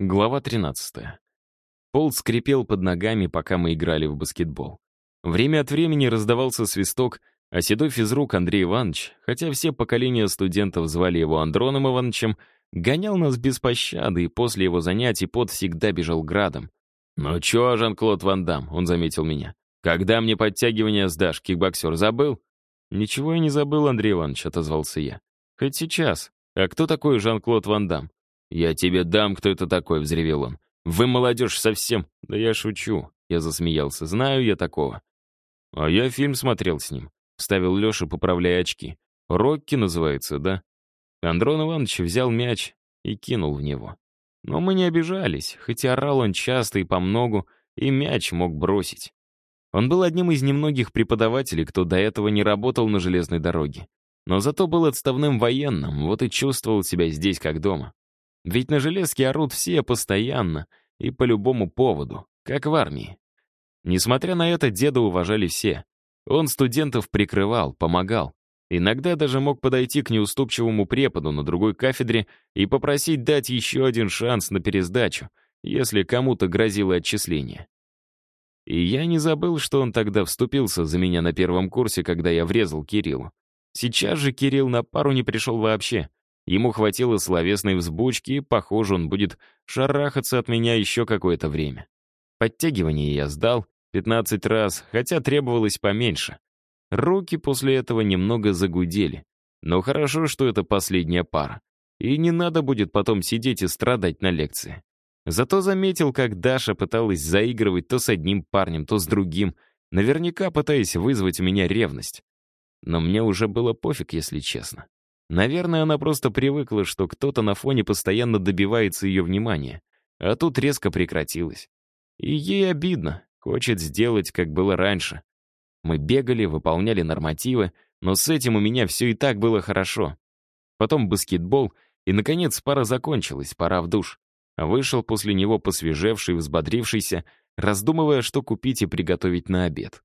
Глава 13. Пол скрипел под ногами, пока мы играли в баскетбол. Время от времени раздавался свисток, а седой физрук Андрей Иванович, хотя все поколения студентов звали его Андроном Ивановичем, гонял нас без пощады, и после его занятий пот всегда бежал градом. «Ну чё, Жан-Клод Ван Дам?» — он заметил меня. «Когда мне подтягивание сдашь, кикбоксер, забыл?» «Ничего я не забыл, Андрей Иванович», — отозвался я. «Хоть сейчас. А кто такой Жан-Клод Ван Дам?» «Я тебе дам, кто это такой», — взревел он. «Вы, молодежь, совсем...» «Да я шучу», — я засмеялся. «Знаю я такого». «А я фильм смотрел с ним», — вставил Леша, поправляя очки. «Рокки называется, да?» Андрон Иванович взял мяч и кинул в него. Но мы не обижались, хотя орал он часто и помногу, и мяч мог бросить. Он был одним из немногих преподавателей, кто до этого не работал на железной дороге. Но зато был отставным военным, вот и чувствовал себя здесь как дома. Ведь на железке орут все постоянно и по любому поводу, как в армии. Несмотря на это, деда уважали все. Он студентов прикрывал, помогал. Иногда даже мог подойти к неуступчивому преподу на другой кафедре и попросить дать еще один шанс на пересдачу, если кому-то грозило отчисление. И я не забыл, что он тогда вступился за меня на первом курсе, когда я врезал Кириллу. Сейчас же Кирилл на пару не пришел вообще. Ему хватило словесной взбучки, и, похоже, он будет шарахаться от меня еще какое-то время. Подтягивание я сдал 15 раз, хотя требовалось поменьше. Руки после этого немного загудели. Но хорошо, что это последняя пара. И не надо будет потом сидеть и страдать на лекции. Зато заметил, как Даша пыталась заигрывать то с одним парнем, то с другим, наверняка пытаясь вызвать у меня ревность. Но мне уже было пофиг, если честно. Наверное, она просто привыкла, что кто-то на фоне постоянно добивается ее внимания, а тут резко прекратилось. И ей обидно, хочет сделать, как было раньше. Мы бегали, выполняли нормативы, но с этим у меня все и так было хорошо. Потом баскетбол, и, наконец, пара закончилась, пора в душ. Вышел после него посвежевший, взбодрившийся, раздумывая, что купить и приготовить на обед.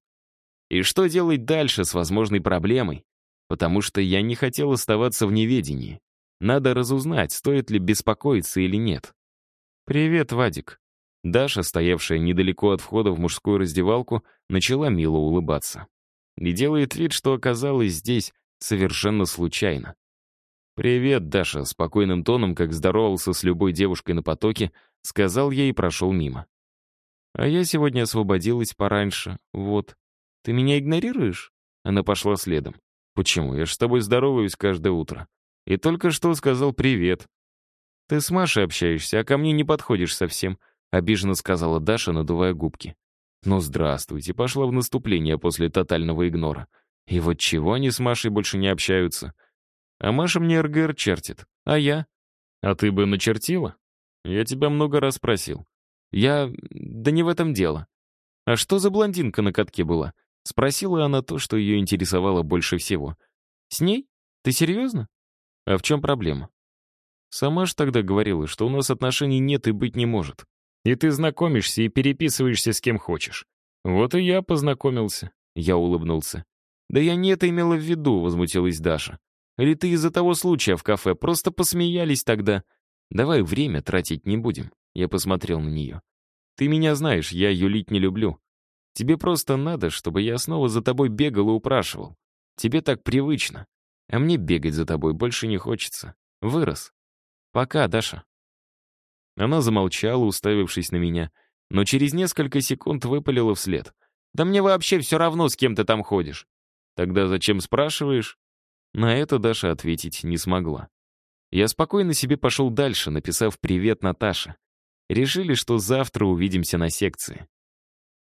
И что делать дальше с возможной проблемой? Потому что я не хотел оставаться в неведении. Надо разузнать, стоит ли беспокоиться или нет. «Привет, Вадик». Даша, стоявшая недалеко от входа в мужскую раздевалку, начала мило улыбаться. И делает вид, что оказалась здесь совершенно случайно. «Привет, Даша», — спокойным тоном, как здоровался с любой девушкой на потоке, сказал я и прошел мимо. «А я сегодня освободилась пораньше, вот. Ты меня игнорируешь?» Она пошла следом. «Почему? Я ж с тобой здороваюсь каждое утро. И только что сказал привет». «Ты с Машей общаешься, а ко мне не подходишь совсем», — обиженно сказала Даша, надувая губки. «Ну, здравствуйте», — пошла в наступление после тотального игнора. И вот чего они с Машей больше не общаются? А Маша мне РГР чертит. А я? А ты бы начертила? Я тебя много раз просил. Я... Да не в этом дело. А что за блондинка на катке была? Спросила она то, что ее интересовало больше всего. «С ней? Ты серьезно? А в чем проблема?» «Сама ж тогда говорила, что у нас отношений нет и быть не может. И ты знакомишься и переписываешься с кем хочешь. Вот и я познакомился». Я улыбнулся. «Да я не это имела в виду», — возмутилась Даша. «Или ты из-за того случая в кафе просто посмеялись тогда? Давай время тратить не будем». Я посмотрел на нее. «Ты меня знаешь, я юлить не люблю. Тебе просто надо, чтобы я снова за тобой бегал и упрашивал. Тебе так привычно. А мне бегать за тобой больше не хочется. Вырос. Пока, Даша». Она замолчала, уставившись на меня, но через несколько секунд выпалила вслед. «Да мне вообще все равно, с кем ты там ходишь». «Тогда зачем спрашиваешь?» На это Даша ответить не смогла. Я спокойно себе пошел дальше, написав «Привет, Наташа». Решили, что завтра увидимся на секции.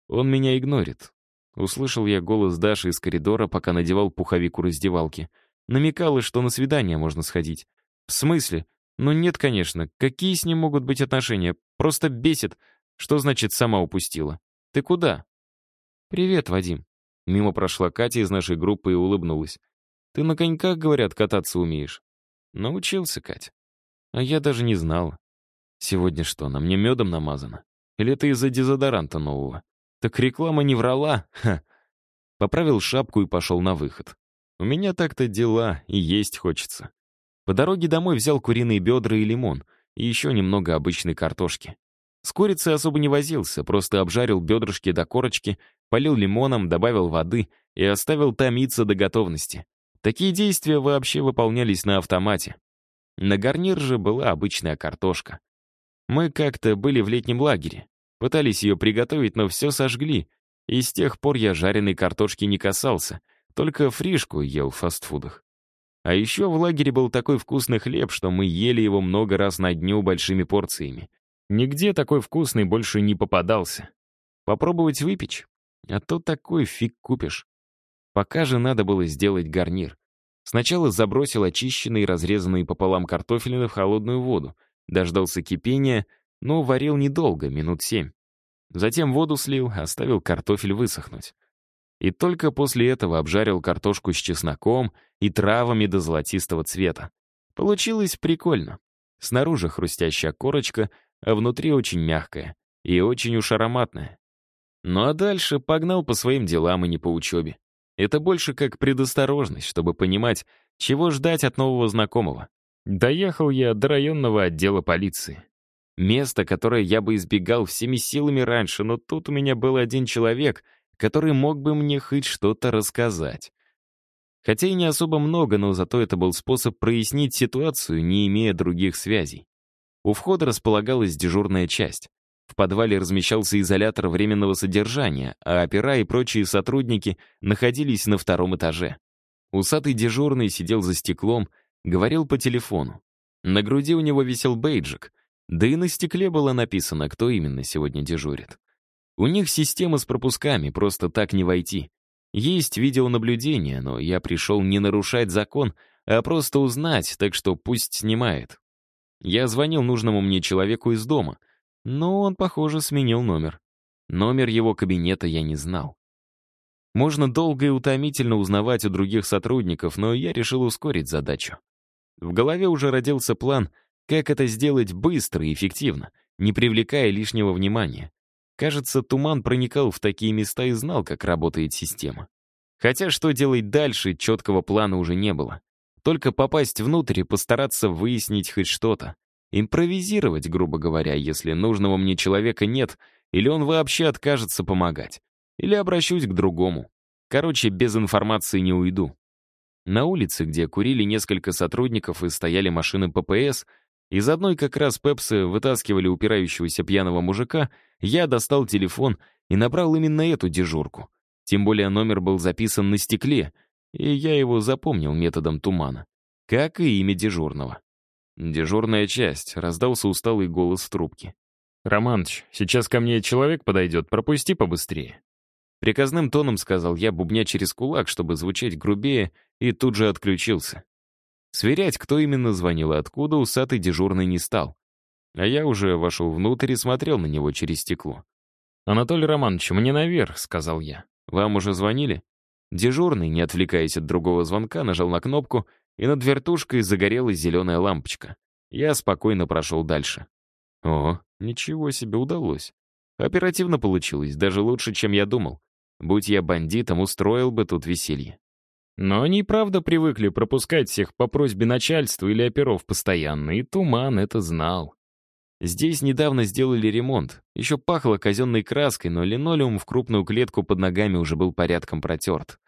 Он меня игнорит. Услышал я голос Даши из коридора, пока надевал пуховик у раздевалки. Намекала, что на свидание можно сходить. В смысле? Ну нет, конечно. Какие с ним могут быть отношения? Просто бесит. Что значит сама упустила? Ты куда? Привет, Вадим. Мимо прошла Катя из нашей группы и улыбнулась. Ты на коньках, говорят, кататься умеешь. Научился, Кать. А я даже не знала. Сегодня что, на мне медом намазано? Или это из-за дезодоранта нового? Так реклама не врала, ха. Поправил шапку и пошел на выход. У меня так-то дела, и есть хочется. По дороге домой взял куриные бедра и лимон, и еще немного обычной картошки. С курицей особо не возился, просто обжарил бедрышки до корочки, полил лимоном, добавил воды и оставил томиться до готовности. Такие действия вообще выполнялись на автомате. На гарнир же была обычная картошка. Мы как-то были в летнем лагере, пытались ее приготовить, но все сожгли, и с тех пор я жареной картошки не касался, только фришку ел в фастфудах. А еще в лагере был такой вкусный хлеб, что мы ели его много раз на дню большими порциями. Нигде такой вкусный больше не попадался. Попробовать выпечь? А то такой фиг купишь. Пока же надо было сделать гарнир. Сначала забросил очищенные и разрезанные пополам картофелины в холодную воду, дождался кипения, но варил недолго, минут семь. Затем воду слил, оставил картофель высохнуть. И только после этого обжарил картошку с чесноком и травами до золотистого цвета. Получилось прикольно. Снаружи хрустящая корочка, а внутри очень мягкая и очень уж ароматная. Ну а дальше погнал по своим делам и не по учебе. Это больше как предосторожность, чтобы понимать, чего ждать от нового знакомого. Доехал я до районного отдела полиции. Место, которое я бы избегал всеми силами раньше, но тут у меня был один человек, который мог бы мне хоть что-то рассказать. Хотя и не особо много, но зато это был способ прояснить ситуацию, не имея других связей. У входа располагалась дежурная часть. В подвале размещался изолятор временного содержания, а опера и прочие сотрудники находились на втором этаже. Усатый дежурный сидел за стеклом, говорил по телефону. На груди у него висел бейджик, да и на стекле было написано, кто именно сегодня дежурит. У них система с пропусками, просто так не войти. Есть видеонаблюдение, но я пришел не нарушать закон, а просто узнать, так что пусть снимает. Я звонил нужному мне человеку из дома, но он, похоже, сменил номер. Номер его кабинета я не знал. Можно долго и утомительно узнавать у других сотрудников, но я решил ускорить задачу. В голове уже родился план — как это сделать быстро и эффективно, не привлекая лишнего внимания? Кажется, Туман проникал в такие места и знал, как работает система. Хотя что делать дальше, четкого плана уже не было. Только попасть внутрь и постараться выяснить хоть что-то. Импровизировать, грубо говоря, если нужного мне человека нет, или он вообще откажется помогать. Или обращусь к другому. Короче, без информации не уйду. На улице, где курили несколько сотрудников и стояли машины ППС, из одной как раз пепсы вытаскивали упирающегося пьяного мужика, я достал телефон и набрал именно эту дежурку. Тем более номер был записан на стекле, и я его запомнил методом тумана. Как и имя дежурного. «Дежурная часть», — раздался усталый голос в трубке. «Романыч, сейчас ко мне человек подойдет, пропусти побыстрее». Приказным тоном сказал я, бубня через кулак, чтобы звучать грубее, и тут же отключился. Сверять, кто именно звонил и откуда, усатый дежурный не стал. А я уже вошел внутрь и смотрел на него через стекло. «Анатолий Романович, мне наверх», — сказал я. «Вам уже звонили?» Дежурный, не отвлекаясь от другого звонка, нажал на кнопку, и над вертушкой загорелась зеленая лампочка. Я спокойно прошел дальше. О, ничего себе удалось. Оперативно получилось, даже лучше, чем я думал. Будь я бандитом, устроил бы тут веселье. Но они правда привыкли пропускать всех по просьбе начальства или оперов постоянно, и Туман это знал. Здесь недавно сделали ремонт. Еще пахло казенной краской, но линолеум в крупную клетку под ногами уже был порядком протерт.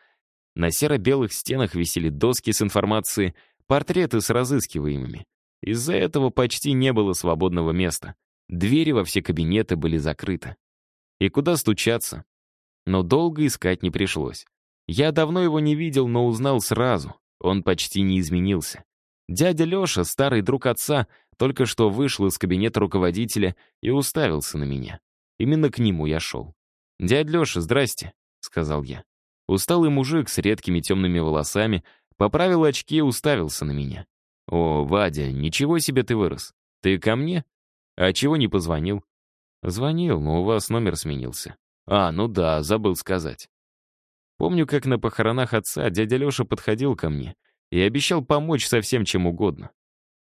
На серо-белых стенах висели доски с информацией, портреты с разыскиваемыми. Из-за этого почти не было свободного места. Двери во все кабинеты были закрыты. И куда стучаться? Но долго искать не пришлось. Я давно его не видел, но узнал сразу. Он почти не изменился. Дядя Леша, старый друг отца, только что вышел из кабинета руководителя и уставился на меня. Именно к нему я шел. «Дядь Леша, здрасте», — сказал я. Усталый мужик с редкими темными волосами поправил очки и уставился на меня. «О, Вадя, ничего себе ты вырос. Ты ко мне? А чего не позвонил?» «Звонил, но у вас номер сменился». «А, ну да, забыл сказать. Помню, как на похоронах отца дядя Леша подходил ко мне и обещал помочь со всем чем угодно.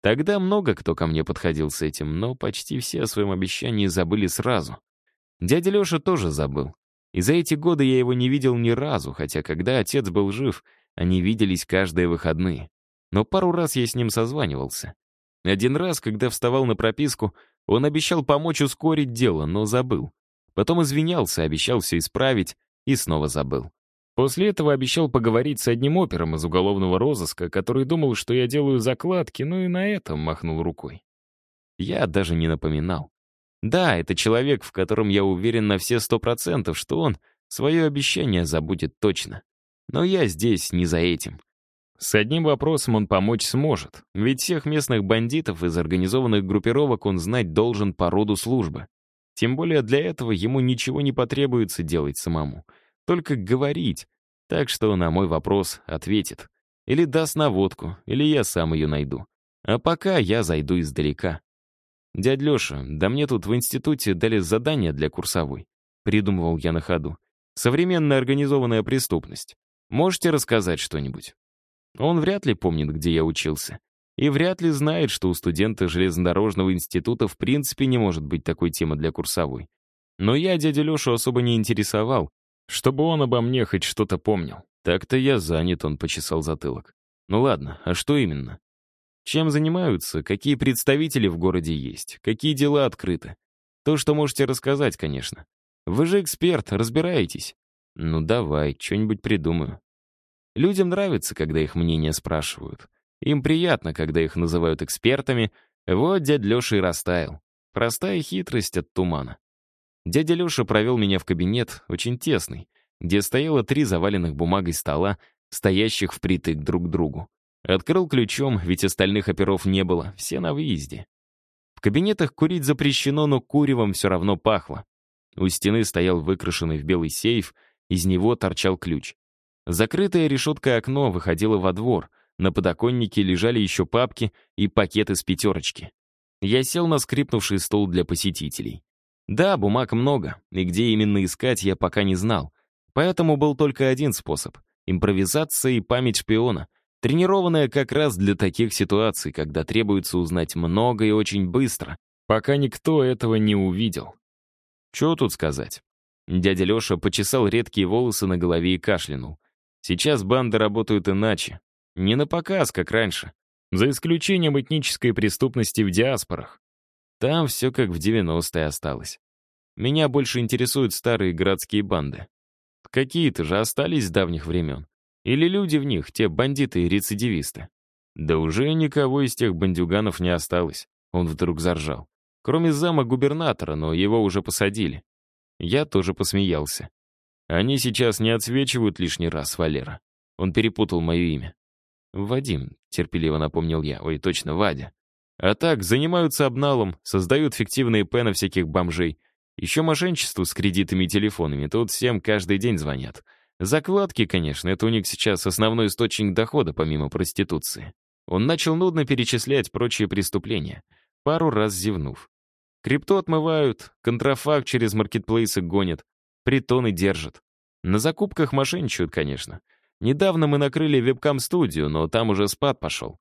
Тогда много кто ко мне подходил с этим, но почти все о своем обещании забыли сразу. Дядя Леша тоже забыл. И за эти годы я его не видел ни разу, хотя когда отец был жив, они виделись каждые выходные. Но пару раз я с ним созванивался. Один раз, когда вставал на прописку, он обещал помочь ускорить дело, но забыл. Потом извинялся, обещал все исправить и снова забыл. После этого обещал поговорить с одним опером из уголовного розыска, который думал, что я делаю закладки, но и на этом махнул рукой. Я даже не напоминал. Да, это человек, в котором я уверен на все сто процентов, что он свое обещание забудет точно. Но я здесь не за этим. С одним вопросом он помочь сможет, ведь всех местных бандитов из организованных группировок он знать должен по роду службы. Тем более для этого ему ничего не потребуется делать самому. Только говорить. Так что на мой вопрос ответит. Или даст наводку, или я сам ее найду. А пока я зайду издалека. «Дядь Леша, да мне тут в институте дали задание для курсовой», — придумывал я на ходу. «Современная организованная преступность. Можете рассказать что-нибудь?» Он вряд ли помнит, где я учился. И вряд ли знает, что у студента железнодорожного института в принципе не может быть такой темы для курсовой. Но я дядю Лешу особо не интересовал, чтобы он обо мне хоть что-то помнил. Так-то я занят, он почесал затылок. Ну ладно, а что именно? Чем занимаются, какие представители в городе есть, какие дела открыты? То, что можете рассказать, конечно. Вы же эксперт, разбираетесь. Ну давай, что-нибудь придумаю. Людям нравится, когда их мнение спрашивают. Им приятно, когда их называют экспертами. Вот дядя Леша и растаял. Простая хитрость от тумана. Дядя Леша провел меня в кабинет, очень тесный, где стояло три заваленных бумагой стола, стоящих впритык друг к другу. Открыл ключом, ведь остальных оперов не было, все на выезде. В кабинетах курить запрещено, но куревом все равно пахло. У стены стоял выкрашенный в белый сейф, из него торчал ключ. Закрытое решеткой окно выходило во двор, на подоконнике лежали еще папки и пакеты с пятерочки. Я сел на скрипнувший стол для посетителей. Да, бумаг много, и где именно искать я пока не знал. Поэтому был только один способ — импровизация и память шпиона, тренированная как раз для таких ситуаций, когда требуется узнать много и очень быстро, пока никто этого не увидел. Что тут сказать? Дядя Леша почесал редкие волосы на голове и кашлянул. Сейчас банды работают иначе. Не на показ, как раньше. За исключением этнической преступности в диаспорах. Там все как в 90-е осталось. Меня больше интересуют старые городские банды. Какие-то же остались с давних времен. Или люди в них, те бандиты и рецидивисты. Да уже никого из тех бандюганов не осталось. Он вдруг заржал. Кроме зама губернатора, но его уже посадили. Я тоже посмеялся. Они сейчас не отсвечивают лишний раз, Валера. Он перепутал мое имя. «Вадим», — терпеливо напомнил я. «Ой, точно, Вадя». А так, занимаются обналом, создают фиктивные П на всяких бомжей. Еще мошенничеству с кредитами и телефонами. Тут всем каждый день звонят. Закладки, конечно, это у них сейчас основной источник дохода, помимо проституции. Он начал нудно перечислять прочие преступления, пару раз зевнув. Крипту отмывают, контрафакт через маркетплейсы гонят, притоны держат. На закупках мошенничают, конечно. Недавно мы накрыли вебкам-студию, но там уже спад пошел.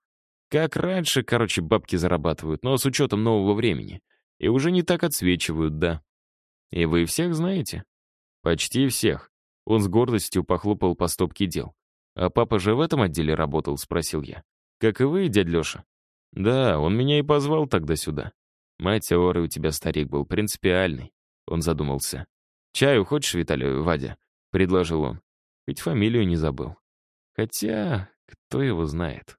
Как раньше, короче, бабки зарабатывают, но с учетом нового времени. И уже не так отсвечивают, да. И вы всех знаете? Почти всех. Он с гордостью похлопал по стопке дел. «А папа же в этом отделе работал?» — спросил я. «Как и вы, дядь Леша?» «Да, он меня и позвал тогда сюда. Мать Аоры у тебя старик был принципиальный». Он задумался. «Чаю хочешь, Виталий, Вадя?» — предложил он. Ведь фамилию не забыл. Хотя, кто его знает.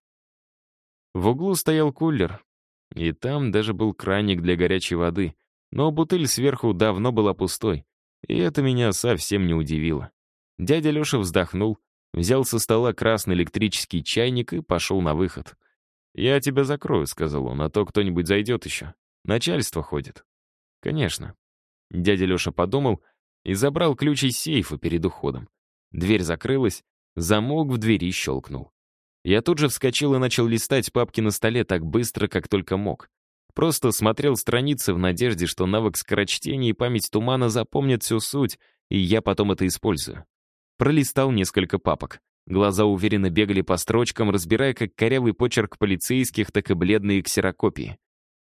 В углу стоял кулер, и там даже был краник для горячей воды, но бутыль сверху давно была пустой, и это меня совсем не удивило. Дядя Леша вздохнул, взял со стола красный электрический чайник и пошел на выход. «Я тебя закрою», — сказал он, — «а то кто-нибудь зайдет еще. Начальство ходит». «Конечно». Дядя Леша подумал и забрал ключ из сейфа перед уходом. Дверь закрылась, замок в двери щелкнул. Я тут же вскочил и начал листать папки на столе так быстро, как только мог. Просто смотрел страницы в надежде, что навык скорочтения и память тумана запомнят всю суть, и я потом это использую. Пролистал несколько папок. Глаза уверенно бегали по строчкам, разбирая как корявый почерк полицейских, так и бледные ксерокопии.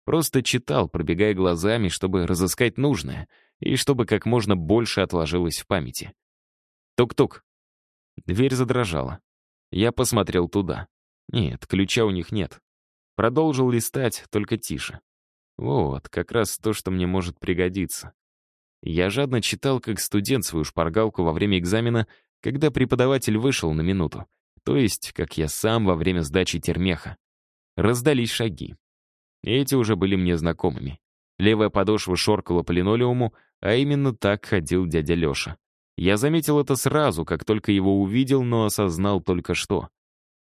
Просто читал, пробегая глазами, чтобы разыскать нужное, и чтобы как можно больше отложилось в памяти. Тук-тук. Дверь задрожала. Я посмотрел туда. Нет, ключа у них нет. Продолжил листать, только тише. Вот, как раз то, что мне может пригодиться. Я жадно читал, как студент, свою шпаргалку во время экзамена, когда преподаватель вышел на минуту. То есть, как я сам во время сдачи термеха. Раздались шаги. Эти уже были мне знакомыми. Левая подошва шоркала по линолеуму, а именно так ходил дядя Леша. Я заметил это сразу, как только его увидел, но осознал только что.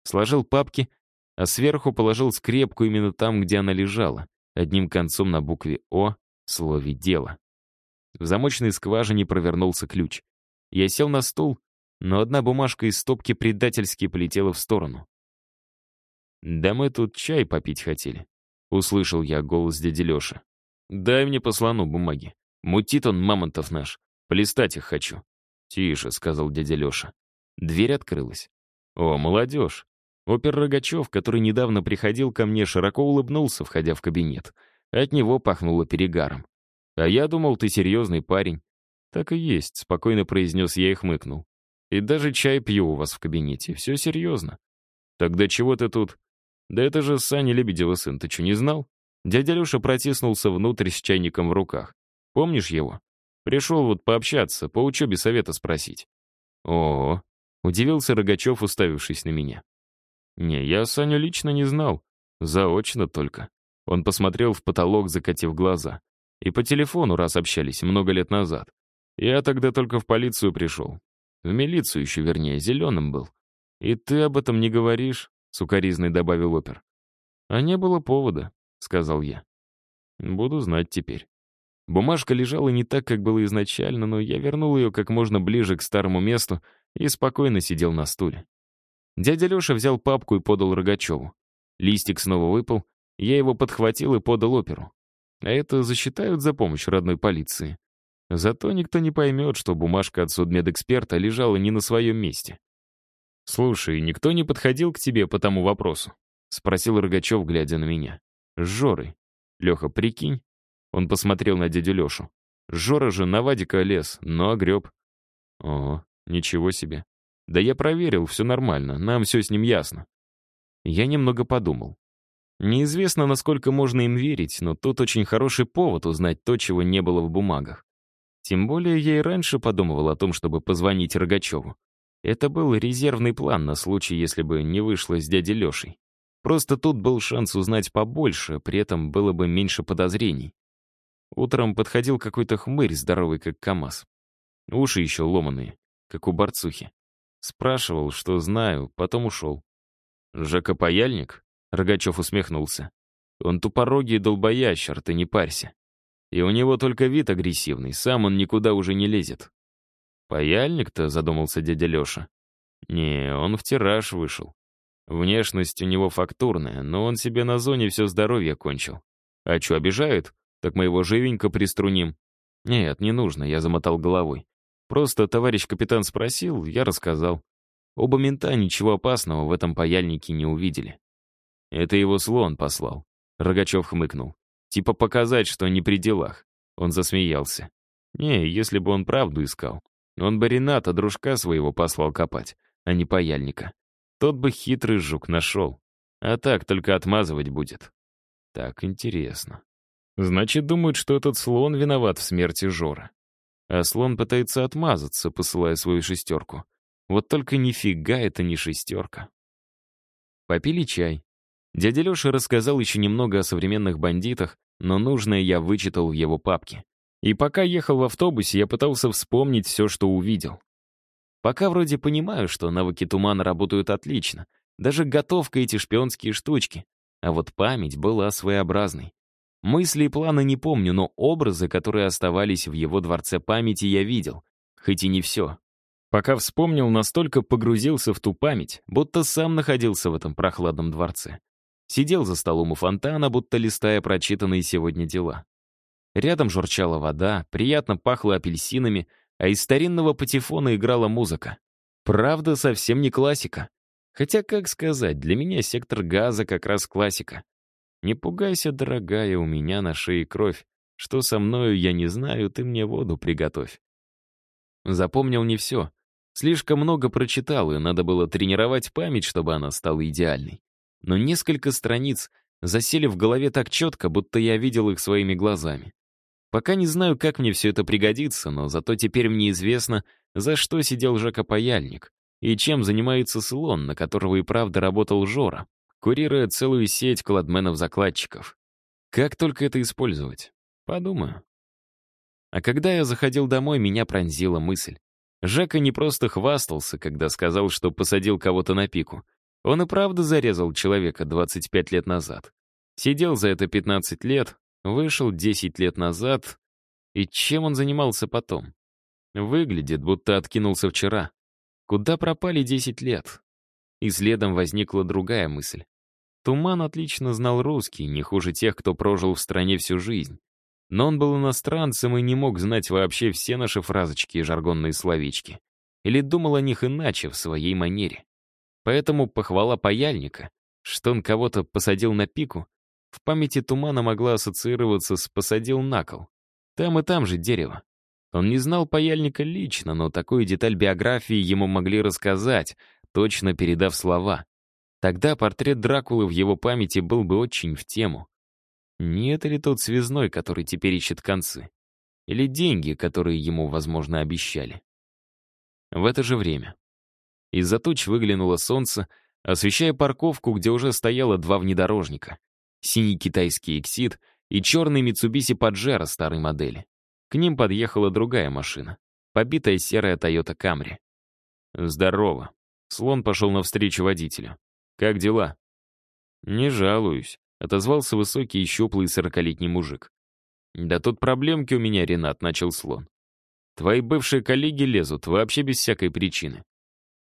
Сложил папки, а сверху положил скрепку именно там, где она лежала, одним концом на букве «О» в слове «дело». В замочной скважине провернулся ключ. Я сел на стул, но одна бумажка из стопки предательски полетела в сторону. «Да мы тут чай попить хотели», — услышал я голос дяди Леши. «Дай мне по слону бумаги. Мутит он, мамонтов наш. Полистать их хочу». «Тише», — сказал дядя Леша. Дверь открылась. «О, молодежь!» Опер Рогачев, который недавно приходил ко мне, широко улыбнулся, входя в кабинет. От него пахнуло перегаром. «А я думал, ты серьезный парень». «Так и есть», — спокойно произнес я и хмыкнул. «И даже чай пью у вас в кабинете. Все серьезно». «Тогда чего ты тут?» «Да это же Саня Лебедева сын, ты что, не знал?» Дядя Леша протиснулся внутрь с чайником в руках. «Помнишь его?» Пришел вот пообщаться, по учебе совета спросить. О, удивился Рогачев, уставившись на меня. Не, я Саню лично не знал. Заочно только. Он посмотрел в потолок, закатив глаза. И по телефону раз общались много лет назад. Я тогда только в полицию пришел. В милицию еще, вернее, зеленым был. И ты об этом не говоришь, сукоризный добавил опер. А не было повода, сказал я. Буду знать теперь. Бумажка лежала не так, как было изначально, но я вернул ее как можно ближе к старому месту и спокойно сидел на стуле. Дядя Леша взял папку и подал Рогачеву. Листик снова выпал, я его подхватил и подал оперу. А это засчитают за помощь родной полиции. Зато никто не поймет, что бумажка от судмедэксперта лежала не на своем месте. «Слушай, никто не подходил к тебе по тому вопросу?» — спросил Рогачев, глядя на меня. «С Жорой. Леха, прикинь, он посмотрел на дядю Лешу. Жора же на Вадика лез, но огреб. О, ничего себе. Да я проверил, все нормально, нам все с ним ясно. Я немного подумал. Неизвестно, насколько можно им верить, но тут очень хороший повод узнать то, чего не было в бумагах. Тем более я и раньше подумывал о том, чтобы позвонить Рогачеву. Это был резервный план на случай, если бы не вышло с дядей Лешей. Просто тут был шанс узнать побольше, при этом было бы меньше подозрений. Утром подходил какой-то хмырь, здоровый как КамАЗ. Уши еще ломаные, как у борцухи. Спрашивал, что знаю, потом ушел. «Жека Паяльник?» — Рогачев усмехнулся. «Он тупорогий долбоящер, ты не парься. И у него только вид агрессивный, сам он никуда уже не лезет». «Паяльник-то?» — задумался дядя Леша. «Не, он в тираж вышел. Внешность у него фактурная, но он себе на зоне все здоровье кончил. А что, обижают? Так мы его живенько приструним. Нет, не нужно, я замотал головой. Просто товарищ капитан спросил, я рассказал. Оба мента ничего опасного в этом паяльнике не увидели. Это его слон послал. Рогачев хмыкнул. Типа показать, что не при делах. Он засмеялся. Не, если бы он правду искал. Он бы Рената, дружка своего, послал копать, а не паяльника. Тот бы хитрый жук нашел. А так только отмазывать будет. Так интересно. Значит, думают, что этот слон виноват в смерти Жора. А слон пытается отмазаться, посылая свою шестерку. Вот только нифига это не шестерка. Попили чай. Дядя Леша рассказал еще немного о современных бандитах, но нужное я вычитал в его папке. И пока ехал в автобусе, я пытался вспомнить все, что увидел. Пока вроде понимаю, что навыки тумана работают отлично. Даже готовка эти шпионские штучки. А вот память была своеобразной. Мысли и планы не помню, но образы, которые оставались в его дворце памяти, я видел. Хоть и не все. Пока вспомнил, настолько погрузился в ту память, будто сам находился в этом прохладном дворце. Сидел за столом у фонтана, будто листая прочитанные сегодня дела. Рядом журчала вода, приятно пахло апельсинами, а из старинного патефона играла музыка. Правда, совсем не классика. Хотя, как сказать, для меня сектор газа как раз классика. Не пугайся, дорогая, у меня на шее кровь. Что со мною, я не знаю, ты мне воду приготовь. Запомнил не все. Слишком много прочитал, и надо было тренировать память, чтобы она стала идеальной. Но несколько страниц засели в голове так четко, будто я видел их своими глазами. Пока не знаю, как мне все это пригодится, но зато теперь мне известно, за что сидел Жека Паяльник и чем занимается слон, на которого и правда работал Жора, курируя целую сеть кладменов-закладчиков. Как только это использовать? Подумаю. А когда я заходил домой, меня пронзила мысль. Жека не просто хвастался, когда сказал, что посадил кого-то на пику. Он и правда зарезал человека 25 лет назад. Сидел за это 15 лет, вышел 10 лет назад. И чем он занимался потом? Выглядит, будто откинулся вчера. Куда пропали 10 лет? И следом возникла другая мысль. Туман отлично знал русский, не хуже тех, кто прожил в стране всю жизнь. Но он был иностранцем и не мог знать вообще все наши фразочки и жаргонные словечки. Или думал о них иначе, в своей манере. Поэтому похвала паяльника, что он кого-то посадил на пику, в памяти тумана могла ассоциироваться с «посадил на кол». Там и там же дерево. Он не знал паяльника лично, но такую деталь биографии ему могли рассказать, точно передав слова. Тогда портрет Дракулы в его памяти был бы очень в тему. Не это ли тот связной, который теперь ищет концы? Или деньги, которые ему, возможно, обещали? В это же время. Из-за туч выглянуло солнце, освещая парковку, где уже стояло два внедорожника. Синий китайский «Эксид» и черный Митсубиси Паджеро старой модели. К ним подъехала другая машина, побитая серая Toyota Camry. «Здорово». Слон пошел навстречу водителю. «Как дела?» «Не жалуюсь», — отозвался высокий и щуплый сорокалетний мужик. «Да тут проблемки у меня, Ренат», — начал слон. «Твои бывшие коллеги лезут, вообще без всякой причины».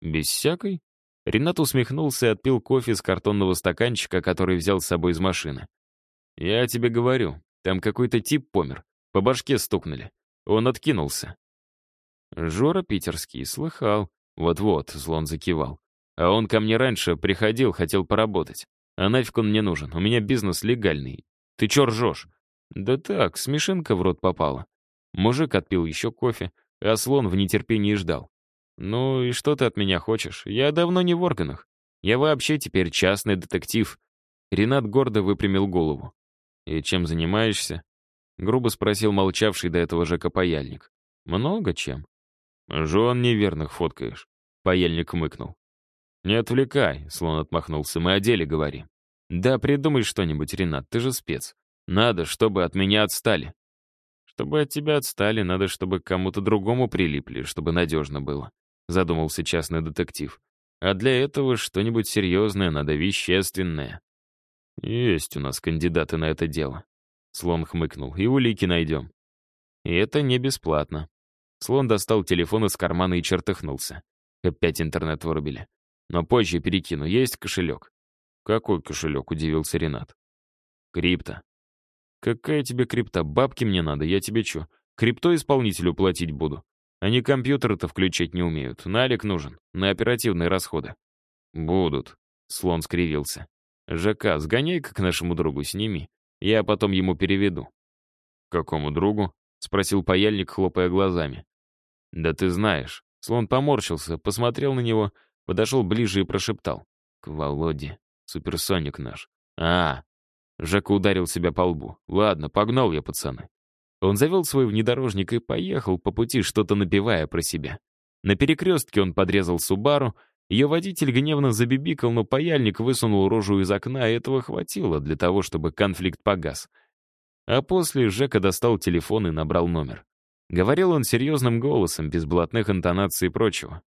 «Без всякой?» Ренат усмехнулся и отпил кофе из картонного стаканчика, который взял с собой из машины. «Я тебе говорю, там какой-то тип помер. По башке стукнули. Он откинулся». «Жора питерский, слыхал. Вот-вот», — слон закивал. А он ко мне раньше приходил, хотел поработать. А нафиг он мне нужен? У меня бизнес легальный. Ты чё ржёшь? Да так, смешинка в рот попала. Мужик отпил еще кофе, а слон в нетерпении ждал. «Ну и что ты от меня хочешь? Я давно не в органах. Я вообще теперь частный детектив». Ренат гордо выпрямил голову. «И чем занимаешься?» Грубо спросил молчавший до этого Жека Паяльник. «Много чем». «Жен неверных фоткаешь», — Паяльник мыкнул. «Не отвлекай», — слон отмахнулся, — «мы о деле говорим». «Да, придумай что-нибудь, Ренат, ты же спец. Надо, чтобы от меня отстали». «Чтобы от тебя отстали, надо, чтобы кому-то другому прилипли, чтобы надежно было», — задумался частный детектив. «А для этого что-нибудь серьезное, надо вещественное». «Есть у нас кандидаты на это дело», — слон хмыкнул, — «и улики найдем». «И это не бесплатно». Слон достал телефон из кармана и чертыхнулся. Опять интернет вырубили. Но позже перекину. Есть кошелек?» «Какой кошелек?» — удивился Ренат. «Крипто». «Какая тебе крипта? Бабки мне надо, я тебе чё? Крипто исполнителю платить буду. Они компьютеры-то включать не умеют. Налик нужен, на оперативные расходы». «Будут», — слон скривился. «ЖК, сгоняй-ка к нашему другу, сними. Я потом ему переведу». «Какому другу?» — спросил паяльник, хлопая глазами. «Да ты знаешь». Слон поморщился, посмотрел на него — Подошел ближе и прошептал. «К Володе. Суперсоник наш». «А!» Жака ударил себя по лбу. «Ладно, погнал я, пацаны». Он завел свой внедорожник и поехал, по пути что-то напевая про себя. На перекрестке он подрезал Субару, ее водитель гневно забибикал, но паяльник высунул рожу из окна, и этого хватило для того, чтобы конфликт погас. А после Жека достал телефон и набрал номер. Говорил он серьезным голосом, без блатных интонаций и прочего.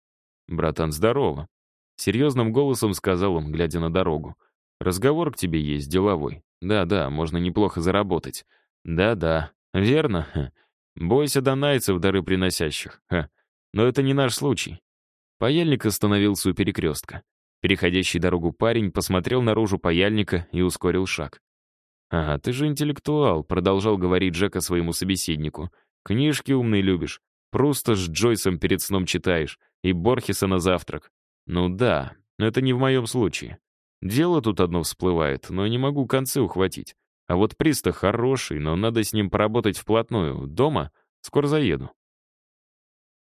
«Братан, здорово!» Серьезным голосом сказал он, глядя на дорогу. «Разговор к тебе есть, деловой. Да-да, можно неплохо заработать. Да-да, верно. Ха. Бойся донайцев, дары приносящих. Ха. Но это не наш случай». Паяльник остановился у перекрестка. Переходящий дорогу парень посмотрел наружу паяльника и ускорил шаг. «Ага, ты же интеллектуал», — продолжал говорить Джека своему собеседнику. «Книжки умные любишь. Просто с Джойсом перед сном читаешь и Борхеса на завтрак. Ну да, но это не в моем случае. Дело тут одно всплывает, но не могу концы ухватить. А вот приз хороший, но надо с ним поработать вплотную. Дома? Скоро заеду.